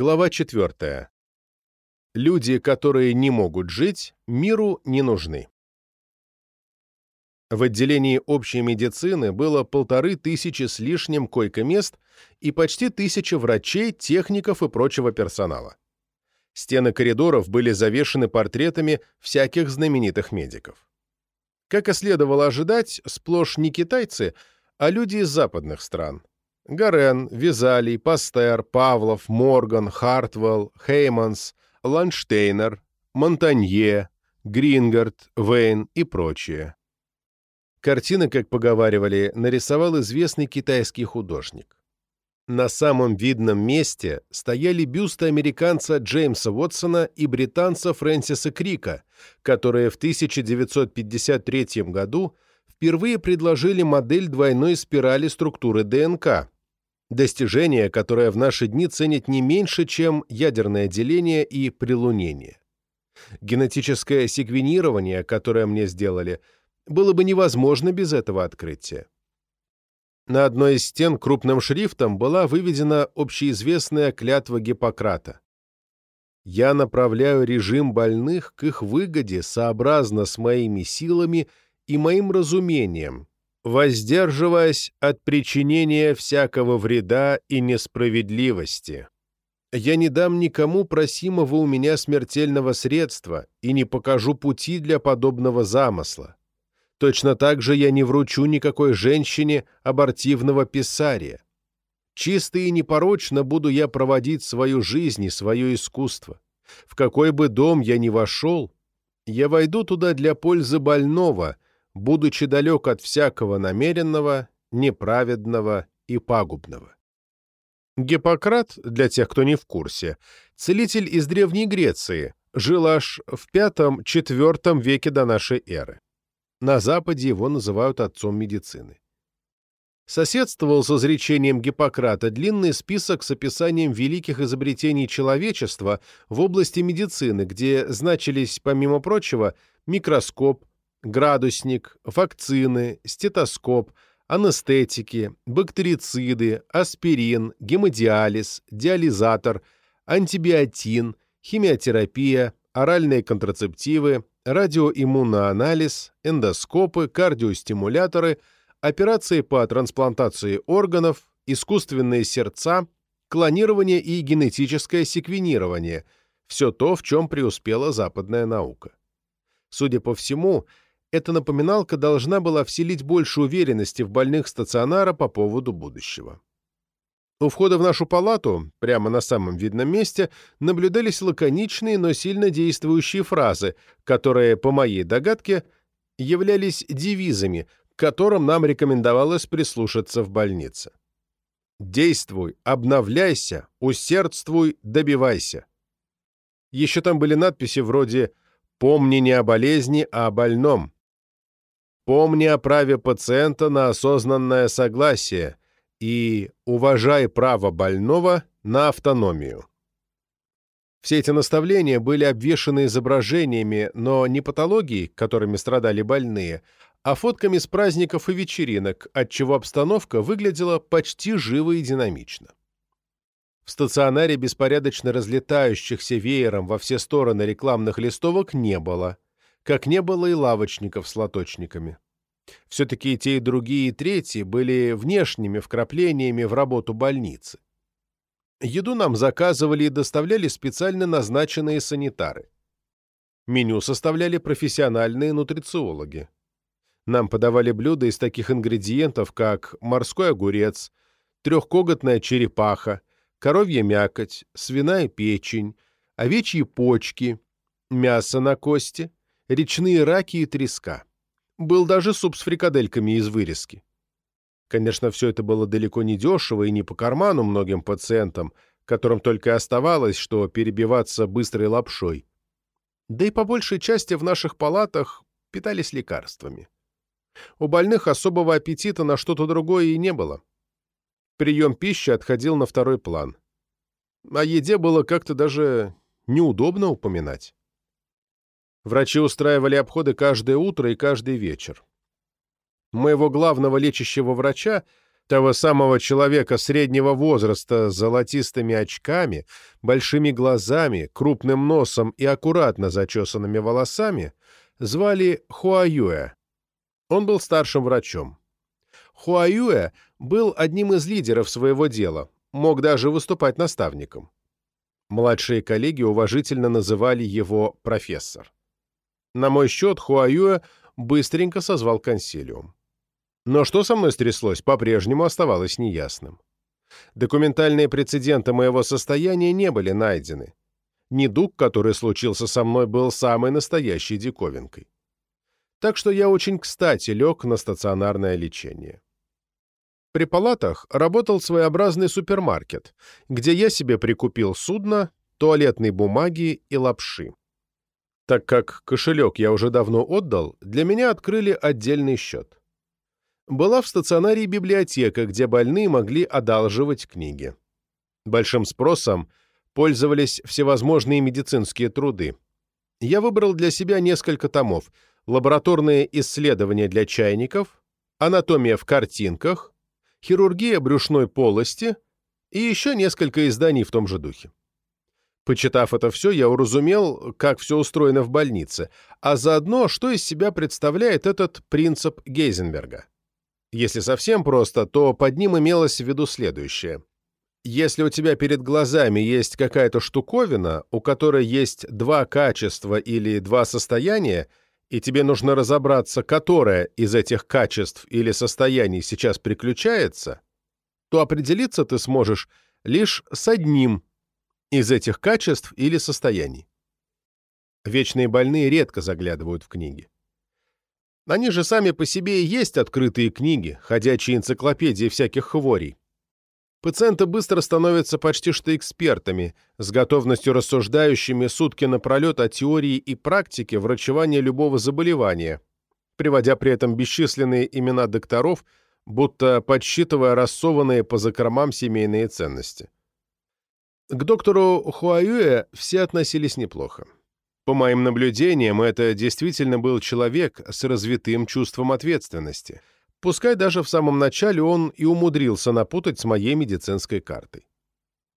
Глава 4. Люди, которые не могут жить, миру не нужны. В отделении общей медицины было полторы тысячи с лишним койко-мест и почти тысяча врачей, техников и прочего персонала. Стены коридоров были завешены портретами всяких знаменитых медиков. Как и следовало ожидать, сплошь не китайцы, а люди из западных стран. Гарен, Визалий, Пастер, Павлов, Морган, Хартвелл, Хейманс, Ланштейнер, Монтанье, Грингард, Вейн и прочие. Картины, как поговаривали, нарисовал известный китайский художник. На самом видном месте стояли бюсты американца Джеймса Уотсона и британца Фрэнсиса Крика, которые в 1953 году впервые предложили модель двойной спирали структуры ДНК, Достижение, которое в наши дни ценят не меньше, чем ядерное деление и прилунение. Генетическое секвенирование, которое мне сделали, было бы невозможно без этого открытия. На одной из стен крупным шрифтом была выведена общеизвестная клятва Гиппократа. «Я направляю режим больных к их выгоде сообразно с моими силами и моим разумением, воздерживаясь от причинения всякого вреда и несправедливости. Я не дам никому просимого у меня смертельного средства и не покажу пути для подобного замысла. Точно так же я не вручу никакой женщине абортивного писария. Чисто и непорочно буду я проводить свою жизнь и свое искусство. В какой бы дом я ни вошел, я войду туда для пользы больного — будучи далек от всякого намеренного, неправедного и пагубного. Гиппократ, для тех, кто не в курсе, целитель из Древней Греции, жил аж в V-IV веке до нашей эры. На Западе его называют отцом медицины. Соседствовал с изречением Гиппократа длинный список с описанием великих изобретений человечества в области медицины, где значились, помимо прочего, микроскоп, градусник, вакцины, стетоскоп, анестетики, бактерициды, аспирин, гемодиализ, диализатор, антибиотин, химиотерапия, оральные контрацептивы, радиоиммуноанализ, эндоскопы, кардиостимуляторы, операции по трансплантации органов, искусственные сердца, клонирование и генетическое секвенирование – все то, в чем преуспела западная наука. Судя по всему, эта напоминалка должна была вселить больше уверенности в больных стационара по поводу будущего. У входа в нашу палату, прямо на самом видном месте, наблюдались лаконичные, но сильно действующие фразы, которые, по моей догадке, являлись девизами, к которым нам рекомендовалось прислушаться в больнице. «Действуй, обновляйся, усердствуй, добивайся». Еще там были надписи вроде «Помни не о болезни, а о больном», Помни о праве пациента на осознанное согласие и уважай право больного на автономию. Все эти наставления были обвешаны изображениями, но не патологией, которыми страдали больные, а фотками с праздников и вечеринок, отчего обстановка выглядела почти живо и динамично. В стационаре беспорядочно разлетающихся веером во все стороны рекламных листовок не было – как не было и лавочников с лоточниками. Все-таки те, и другие, и третьи были внешними вкраплениями в работу больницы. Еду нам заказывали и доставляли специально назначенные санитары. Меню составляли профессиональные нутрициологи. Нам подавали блюда из таких ингредиентов, как морской огурец, трехкоготная черепаха, коровья мякоть, свиная печень, овечьи почки, мясо на кости, речные раки и треска. Был даже суп с фрикадельками из вырезки. Конечно, все это было далеко не дешево и не по карману многим пациентам, которым только оставалось, что перебиваться быстрой лапшой. Да и по большей части в наших палатах питались лекарствами. У больных особого аппетита на что-то другое и не было. Прием пищи отходил на второй план. О еде было как-то даже неудобно упоминать. Врачи устраивали обходы каждое утро и каждый вечер. Моего главного лечащего врача, того самого человека среднего возраста с золотистыми очками, большими глазами, крупным носом и аккуратно зачесанными волосами, звали Хуаюэ. Он был старшим врачом. Хуаюэ был одним из лидеров своего дела, мог даже выступать наставником. Младшие коллеги уважительно называли его профессор. На мой счет Хуаюэ быстренько созвал консилиум. Но что со мной стряслось, по-прежнему оставалось неясным. Документальные прецеденты моего состояния не были найдены. Недуг, который случился со мной, был самой настоящей диковинкой. Так что я очень кстати лег на стационарное лечение. При палатах работал своеобразный супермаркет, где я себе прикупил судно, туалетной бумаги и лапши. Так как кошелек я уже давно отдал, для меня открыли отдельный счет была в стационаре библиотека, где больные могли одалживать книги. Большим спросом пользовались всевозможные медицинские труды. Я выбрал для себя несколько томов «Лабораторные исследования для чайников», «Анатомия в картинках», «Хирургия брюшной полости» и еще несколько изданий в том же духе. Почитав это все, я уразумел, как все устроено в больнице, а заодно, что из себя представляет этот принцип Гейзенберга. Если совсем просто, то под ним имелось в виду следующее. Если у тебя перед глазами есть какая-то штуковина, у которой есть два качества или два состояния, и тебе нужно разобраться, которое из этих качеств или состояний сейчас приключается, то определиться ты сможешь лишь с одним из этих качеств или состояний. Вечные больные редко заглядывают в книги. Они же сами по себе и есть открытые книги, ходячие энциклопедии всяких хворей. Пациенты быстро становятся почти что экспертами, с готовностью рассуждающими сутки напролет о теории и практике врачевания любого заболевания, приводя при этом бесчисленные имена докторов, будто подсчитывая рассованные по закромам семейные ценности. К доктору Хуаюэ все относились неплохо. По моим наблюдениям, это действительно был человек с развитым чувством ответственности. Пускай даже в самом начале он и умудрился напутать с моей медицинской картой.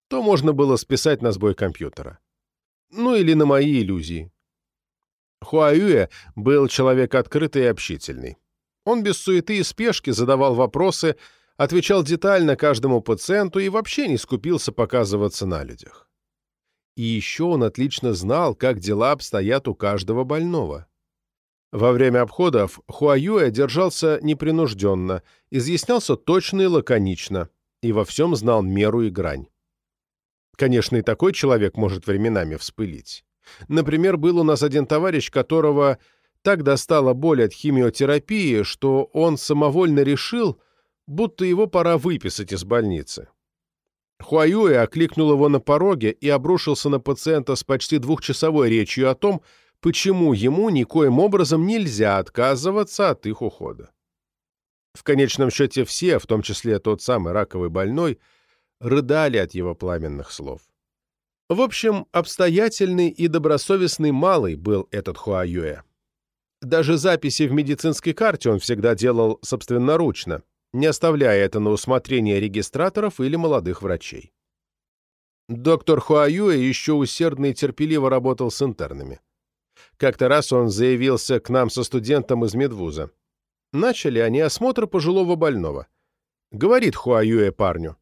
То можно было списать на сбой компьютера. Ну или на мои иллюзии. Хуаюэ был человек открытый и общительный. Он без суеты и спешки задавал вопросы, отвечал детально каждому пациенту и вообще не скупился показываться на людях. И еще он отлично знал, как дела обстоят у каждого больного. Во время обходов Хуаюэ держался непринужденно, изъяснялся точно и лаконично, и во всем знал меру и грань. Конечно, и такой человек может временами вспылить. Например, был у нас один товарищ, которого так достала боль от химиотерапии, что он самовольно решил, будто его пора выписать из больницы. Хуаюэ окликнул его на пороге и обрушился на пациента с почти двухчасовой речью о том, почему ему никоим образом нельзя отказываться от их ухода. В конечном счете все, в том числе тот самый раковый больной, рыдали от его пламенных слов. В общем, обстоятельный и добросовестный малый был этот Хуаюэ. Даже записи в медицинской карте он всегда делал собственноручно, не оставляя это на усмотрение регистраторов или молодых врачей. Доктор Хуаюэ еще усердно и терпеливо работал с интернами. Как-то раз он заявился к нам со студентом из медвуза. Начали они осмотр пожилого больного. Говорит Хуаюэ парню.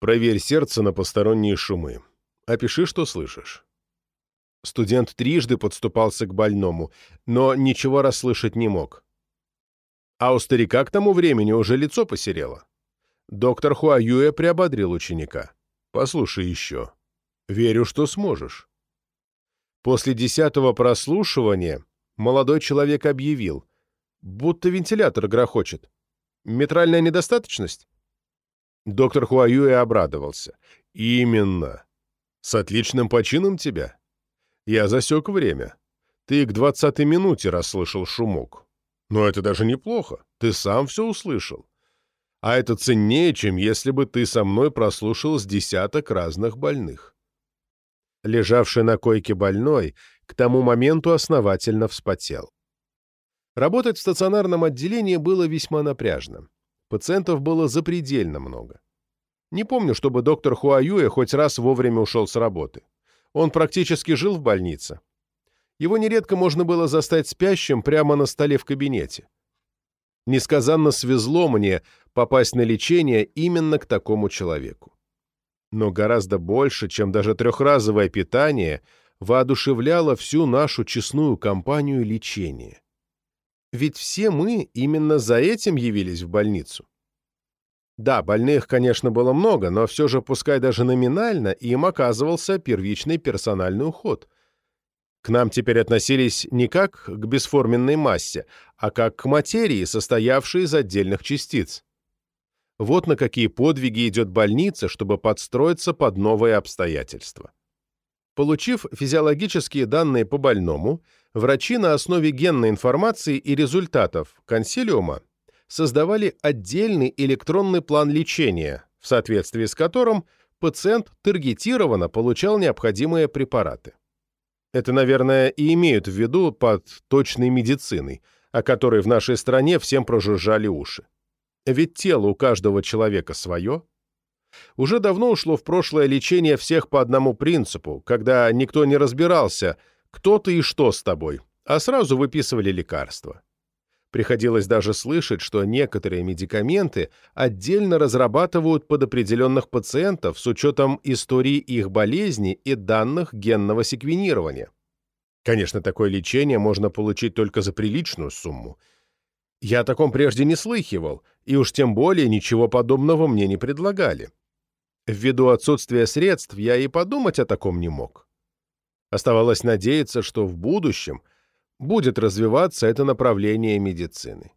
«Проверь сердце на посторонние шумы. Опиши, что слышишь». Студент трижды подступался к больному, но ничего расслышать не мог. А у старика к тому времени уже лицо посерело. Доктор Хуаюэ приободрил ученика. «Послушай еще. Верю, что сможешь». После десятого прослушивания молодой человек объявил, будто вентилятор грохочет. Метральная недостаточность? Доктор Хуаюэ обрадовался. «Именно. С отличным почином тебя. Я засек время. Ты к двадцатой минуте расслышал шумок. Но это даже неплохо. Ты сам все услышал. А это ценнее, чем если бы ты со мной прослушал с десяток разных больных. Лежавший на койке больной к тому моменту основательно вспотел. Работать в стационарном отделении было весьма напряжно. Пациентов было запредельно много. Не помню, чтобы доктор Хуаюэ хоть раз вовремя ушел с работы. Он практически жил в больнице. Его нередко можно было застать спящим прямо на столе в кабинете. Несказанно свезло мне попасть на лечение именно к такому человеку. Но гораздо больше, чем даже трехразовое питание, воодушевляло всю нашу честную компанию лечения. Ведь все мы именно за этим явились в больницу. Да, больных, конечно, было много, но все же, пускай даже номинально, им оказывался первичный персональный уход. К нам теперь относились не как к бесформенной массе, а как к материи, состоявшей из отдельных частиц. Вот на какие подвиги идет больница, чтобы подстроиться под новые обстоятельства. Получив физиологические данные по больному, врачи на основе генной информации и результатов консилиума создавали отдельный электронный план лечения, в соответствии с которым пациент таргетированно получал необходимые препараты. Это, наверное, и имеют в виду под точной медициной, о которой в нашей стране всем прожужжали уши. Ведь тело у каждого человека свое, уже давно ушло в прошлое лечение всех по одному принципу, когда никто не разбирался, кто ты и что с тобой, а сразу выписывали лекарства. Приходилось даже слышать, что некоторые медикаменты отдельно разрабатывают под определенных пациентов с учетом истории их болезни и данных генного секвенирования. Конечно, такое лечение можно получить только за приличную сумму. Я о таком прежде не слыхивал, и уж тем более ничего подобного мне не предлагали. Ввиду отсутствия средств я и подумать о таком не мог. Оставалось надеяться, что в будущем будет развиваться это направление медицины.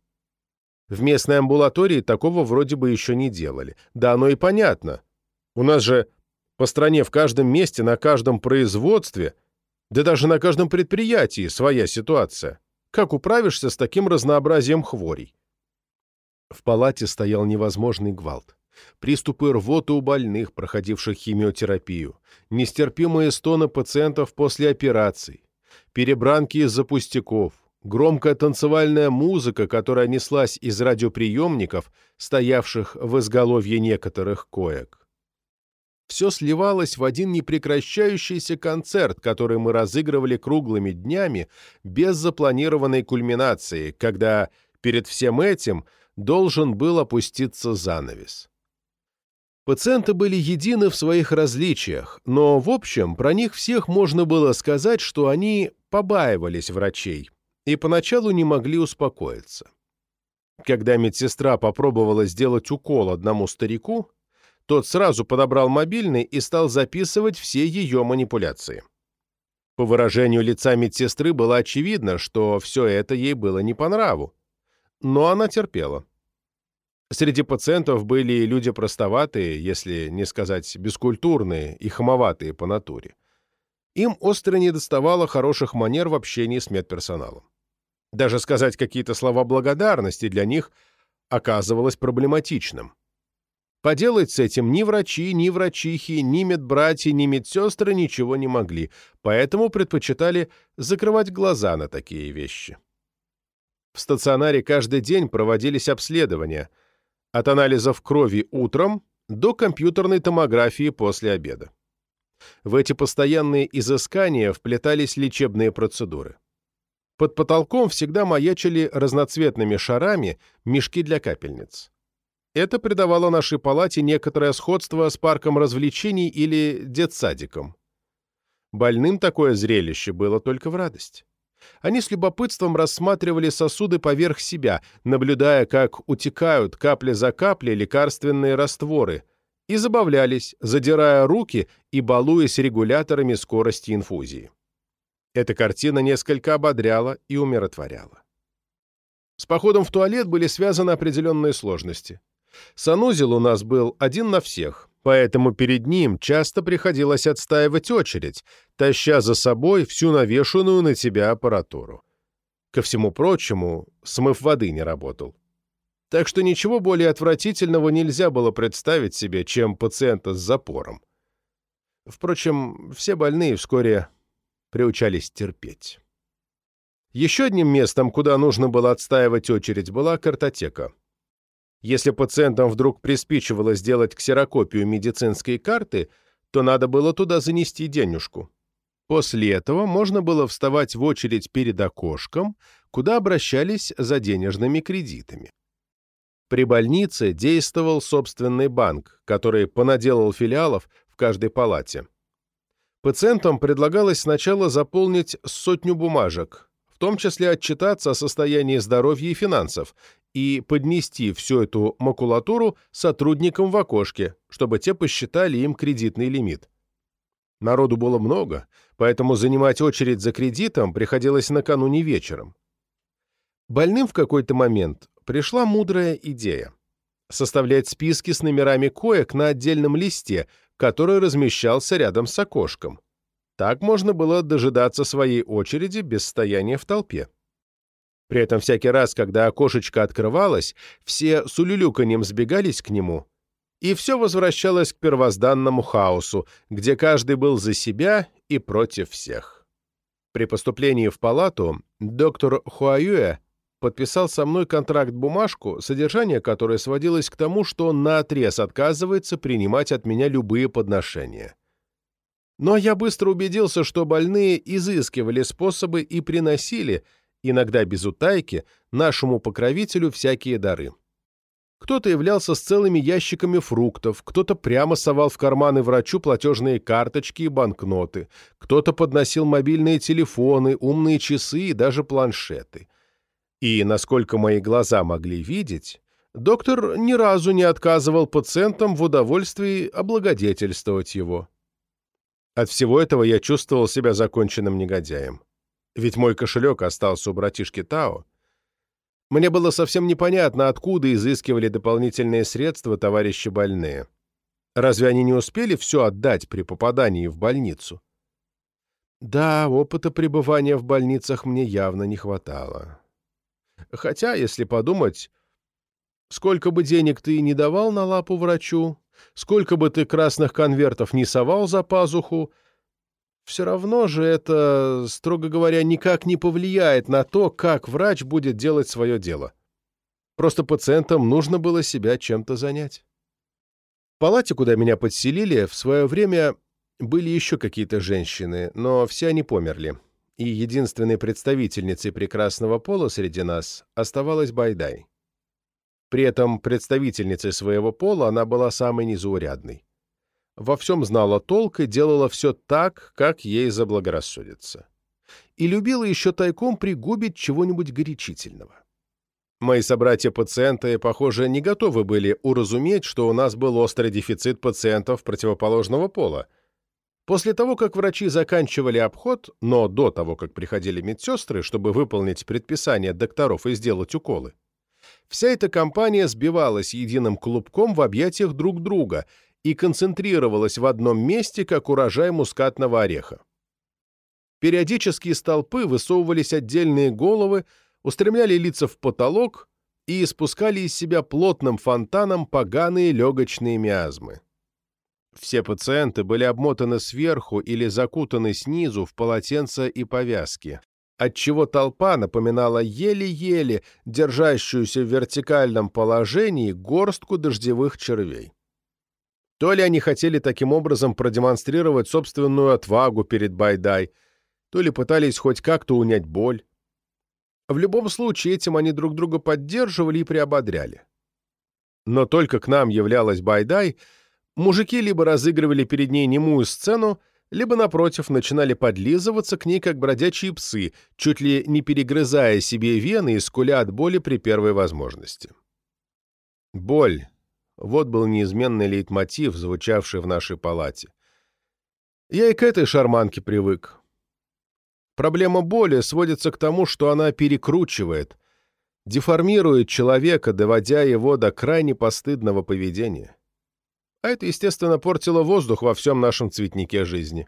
В местной амбулатории такого вроде бы еще не делали. Да оно и понятно. У нас же по стране в каждом месте, на каждом производстве, да даже на каждом предприятии своя ситуация. Как управишься с таким разнообразием хворей? В палате стоял невозможный гвалт приступы рвоты у больных, проходивших химиотерапию, нестерпимые стоны пациентов после операций, перебранки из-за пустяков, громкая танцевальная музыка, которая неслась из радиоприемников, стоявших в изголовье некоторых коек. Все сливалось в один непрекращающийся концерт, который мы разыгрывали круглыми днями без запланированной кульминации, когда перед всем этим должен был опуститься занавес. Пациенты были едины в своих различиях, но, в общем, про них всех можно было сказать, что они побаивались врачей и поначалу не могли успокоиться. Когда медсестра попробовала сделать укол одному старику, тот сразу подобрал мобильный и стал записывать все ее манипуляции. По выражению лица медсестры было очевидно, что все это ей было не по нраву, но она терпела. Среди пациентов были и люди простоватые, если не сказать бескультурные и хамоватые по натуре. Им остро недоставало хороших манер в общении с медперсоналом. Даже сказать какие-то слова благодарности для них оказывалось проблематичным. Поделать с этим ни врачи, ни врачихи, ни медбратья, ни медсестры ничего не могли, поэтому предпочитали закрывать глаза на такие вещи. В стационаре каждый день проводились обследования – от анализов крови утром до компьютерной томографии после обеда. В эти постоянные изыскания вплетались лечебные процедуры. Под потолком всегда маячили разноцветными шарами мешки для капельниц. Это придавало нашей палате некоторое сходство с парком развлечений или детсадиком. Больным такое зрелище было только в радость. Они с любопытством рассматривали сосуды поверх себя, наблюдая, как утекают капля за каплей лекарственные растворы, и забавлялись, задирая руки и балуясь регуляторами скорости инфузии. Эта картина несколько ободряла и умиротворяла. С походом в туалет были связаны определенные сложности. Санузел у нас был один на всех, поэтому перед ним часто приходилось отстаивать очередь, таща за собой всю навешенную на тебя аппаратуру. Ко всему прочему, смыв воды не работал. Так что ничего более отвратительного нельзя было представить себе, чем пациента с запором. Впрочем, все больные вскоре приучались терпеть. Еще одним местом, куда нужно было отстаивать очередь, была картотека. Если пациентам вдруг приспичивало сделать ксерокопию медицинской карты, то надо было туда занести денежку. После этого можно было вставать в очередь перед окошком, куда обращались за денежными кредитами. При больнице действовал собственный банк, который понаделал филиалов в каждой палате. Пациентам предлагалось сначала заполнить сотню бумажек, в том числе отчитаться о состоянии здоровья и финансов, и поднести всю эту макулатуру сотрудникам в окошке, чтобы те посчитали им кредитный лимит. Народу было много, поэтому занимать очередь за кредитом приходилось накануне вечером. Больным в какой-то момент пришла мудрая идея — составлять списки с номерами коек на отдельном листе, который размещался рядом с окошком. Так можно было дожидаться своей очереди без стояния в толпе. При этом всякий раз, когда окошечко открывалось, все с улюлюканьем сбегались к нему, и все возвращалось к первозданному хаосу, где каждый был за себя и против всех. При поступлении в палату доктор Хуаюэ подписал со мной контракт-бумажку, содержание которой сводилось к тому, что он наотрез отказывается принимать от меня любые подношения. Но я быстро убедился, что больные изыскивали способы и приносили – иногда без утайки, нашему покровителю всякие дары. Кто-то являлся с целыми ящиками фруктов, кто-то прямо совал в карманы врачу платежные карточки и банкноты, кто-то подносил мобильные телефоны, умные часы и даже планшеты. И, насколько мои глаза могли видеть, доктор ни разу не отказывал пациентам в удовольствии облагодетельствовать его. От всего этого я чувствовал себя законченным негодяем ведь мой кошелек остался у братишки Тао. Мне было совсем непонятно, откуда изыскивали дополнительные средства товарищи больные. Разве они не успели все отдать при попадании в больницу? Да, опыта пребывания в больницах мне явно не хватало. Хотя, если подумать, сколько бы денег ты не давал на лапу врачу, сколько бы ты красных конвертов не совал за пазуху, все равно же это, строго говоря, никак не повлияет на то, как врач будет делать свое дело. Просто пациентам нужно было себя чем-то занять. В палате, куда меня подселили, в свое время были еще какие-то женщины, но все они померли. И единственной представительницей прекрасного пола среди нас оставалась Байдай. При этом представительницей своего пола она была самой незаурядной во всем знала толк и делала все так, как ей заблагорассудится. И любила еще тайком пригубить чего-нибудь горячительного. Мои собратья-пациенты, похоже, не готовы были уразуметь, что у нас был острый дефицит пациентов противоположного пола. После того, как врачи заканчивали обход, но до того, как приходили медсестры, чтобы выполнить предписание докторов и сделать уколы, вся эта компания сбивалась единым клубком в объятиях друг друга и концентрировалась в одном месте, как урожай мускатного ореха. Периодически из толпы высовывались отдельные головы, устремляли лица в потолок и испускали из себя плотным фонтаном поганые легочные миазмы. Все пациенты были обмотаны сверху или закутаны снизу в полотенца и повязки, отчего толпа напоминала еле-еле держащуюся в вертикальном положении горстку дождевых червей. То ли они хотели таким образом продемонстрировать собственную отвагу перед Байдай, то ли пытались хоть как-то унять боль. В любом случае, этим они друг друга поддерживали и приободряли. Но только к нам являлась Байдай, мужики либо разыгрывали перед ней немую сцену, либо, напротив, начинали подлизываться к ней, как бродячие псы, чуть ли не перегрызая себе вены и скуля от боли при первой возможности. Боль вот был неизменный лейтмотив, звучавший в нашей палате. Я и к этой шарманке привык. Проблема боли сводится к тому, что она перекручивает, деформирует человека, доводя его до крайне постыдного поведения. А это, естественно, портило воздух во всем нашем цветнике жизни.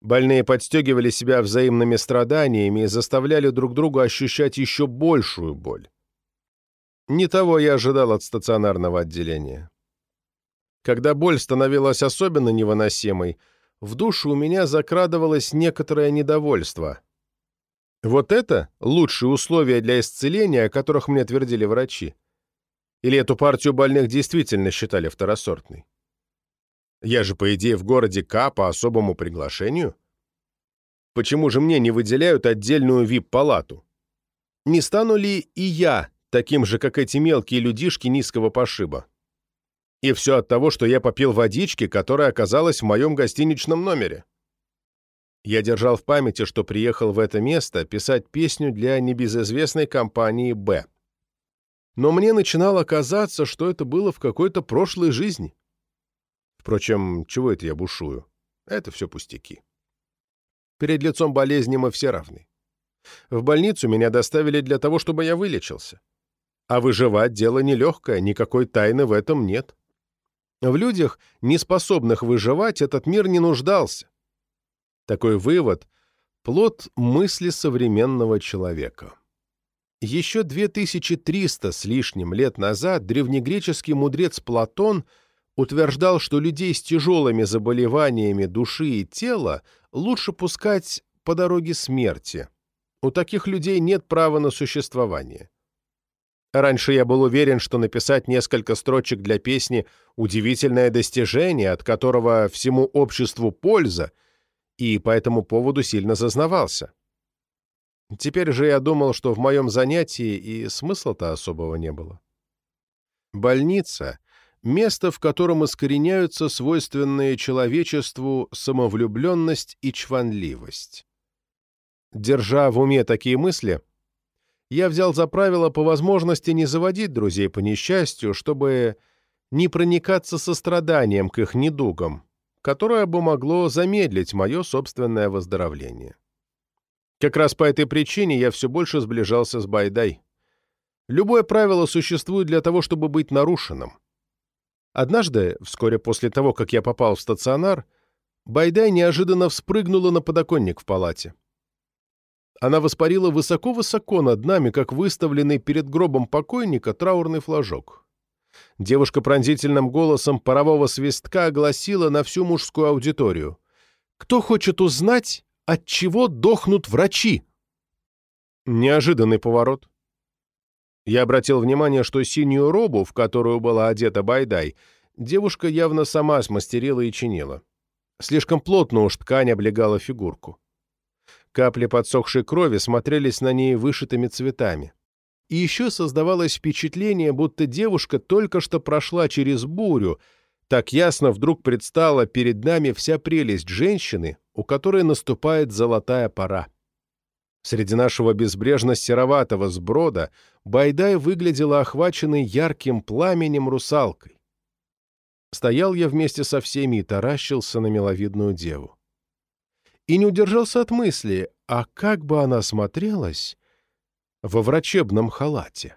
Больные подстегивали себя взаимными страданиями и заставляли друг друга ощущать еще большую боль. Не того я ожидал от стационарного отделения. Когда боль становилась особенно невыносимой, в душу у меня закрадывалось некоторое недовольство. Вот это лучшие условия для исцеления, о которых мне твердили врачи. Или эту партию больных действительно считали второсортной? Я же, по идее, в городе К по особому приглашению. Почему же мне не выделяют отдельную вип-палату? Не стану ли и я таким же, как эти мелкие людишки низкого пошиба? И все от того, что я попил водички, которая оказалась в моем гостиничном номере. Я держал в памяти, что приехал в это место писать песню для небезызвестной компании «Б». Но мне начинало казаться, что это было в какой-то прошлой жизни. Впрочем, чего это я бушую? Это все пустяки. Перед лицом болезни мы все равны. В больницу меня доставили для того, чтобы я вылечился. А выживать дело нелегкое, никакой тайны в этом нет. В людях, не способных выживать, этот мир не нуждался. Такой вывод – плод мысли современного человека. Еще 2300 с лишним лет назад древнегреческий мудрец Платон утверждал, что людей с тяжелыми заболеваниями души и тела лучше пускать по дороге смерти. У таких людей нет права на существование. Раньше я был уверен, что написать несколько строчек для песни – удивительное достижение, от которого всему обществу польза – и по этому поводу сильно зазнавался. Теперь же я думал, что в моем занятии и смысла-то особого не было. Больница — место, в котором искореняются свойственные человечеству самовлюбленность и чванливость. Держа в уме такие мысли, я взял за правило по возможности не заводить друзей по несчастью, чтобы не проникаться состраданием к их недугам, которое бы могло замедлить мое собственное выздоровление. Как раз по этой причине я все больше сближался с Байдай. Любое правило существует для того, чтобы быть нарушенным. Однажды, вскоре после того, как я попал в стационар, Байдай неожиданно вспрыгнула на подоконник в палате. Она воспарила высоко-высоко над нами, как выставленный перед гробом покойника траурный флажок. Девушка пронзительным голосом парового свистка огласила на всю мужскую аудиторию. «Кто хочет узнать, от чего дохнут врачи?» Неожиданный поворот. Я обратил внимание, что синюю робу, в которую была одета Байдай, девушка явно сама смастерила и чинила. Слишком плотно уж ткань облегала фигурку. Капли подсохшей крови смотрелись на ней вышитыми цветами. И еще создавалось впечатление, будто девушка только что прошла через бурю, так ясно вдруг предстала перед нами вся прелесть женщины, у которой наступает золотая пора. Среди нашего безбрежно-сероватого сброда Байдай выглядела охваченной ярким пламенем русалкой. Стоял я вместе со всеми и таращился на миловидную деву. И не удержался от мысли, а как бы она смотрелась, во врачебном халате.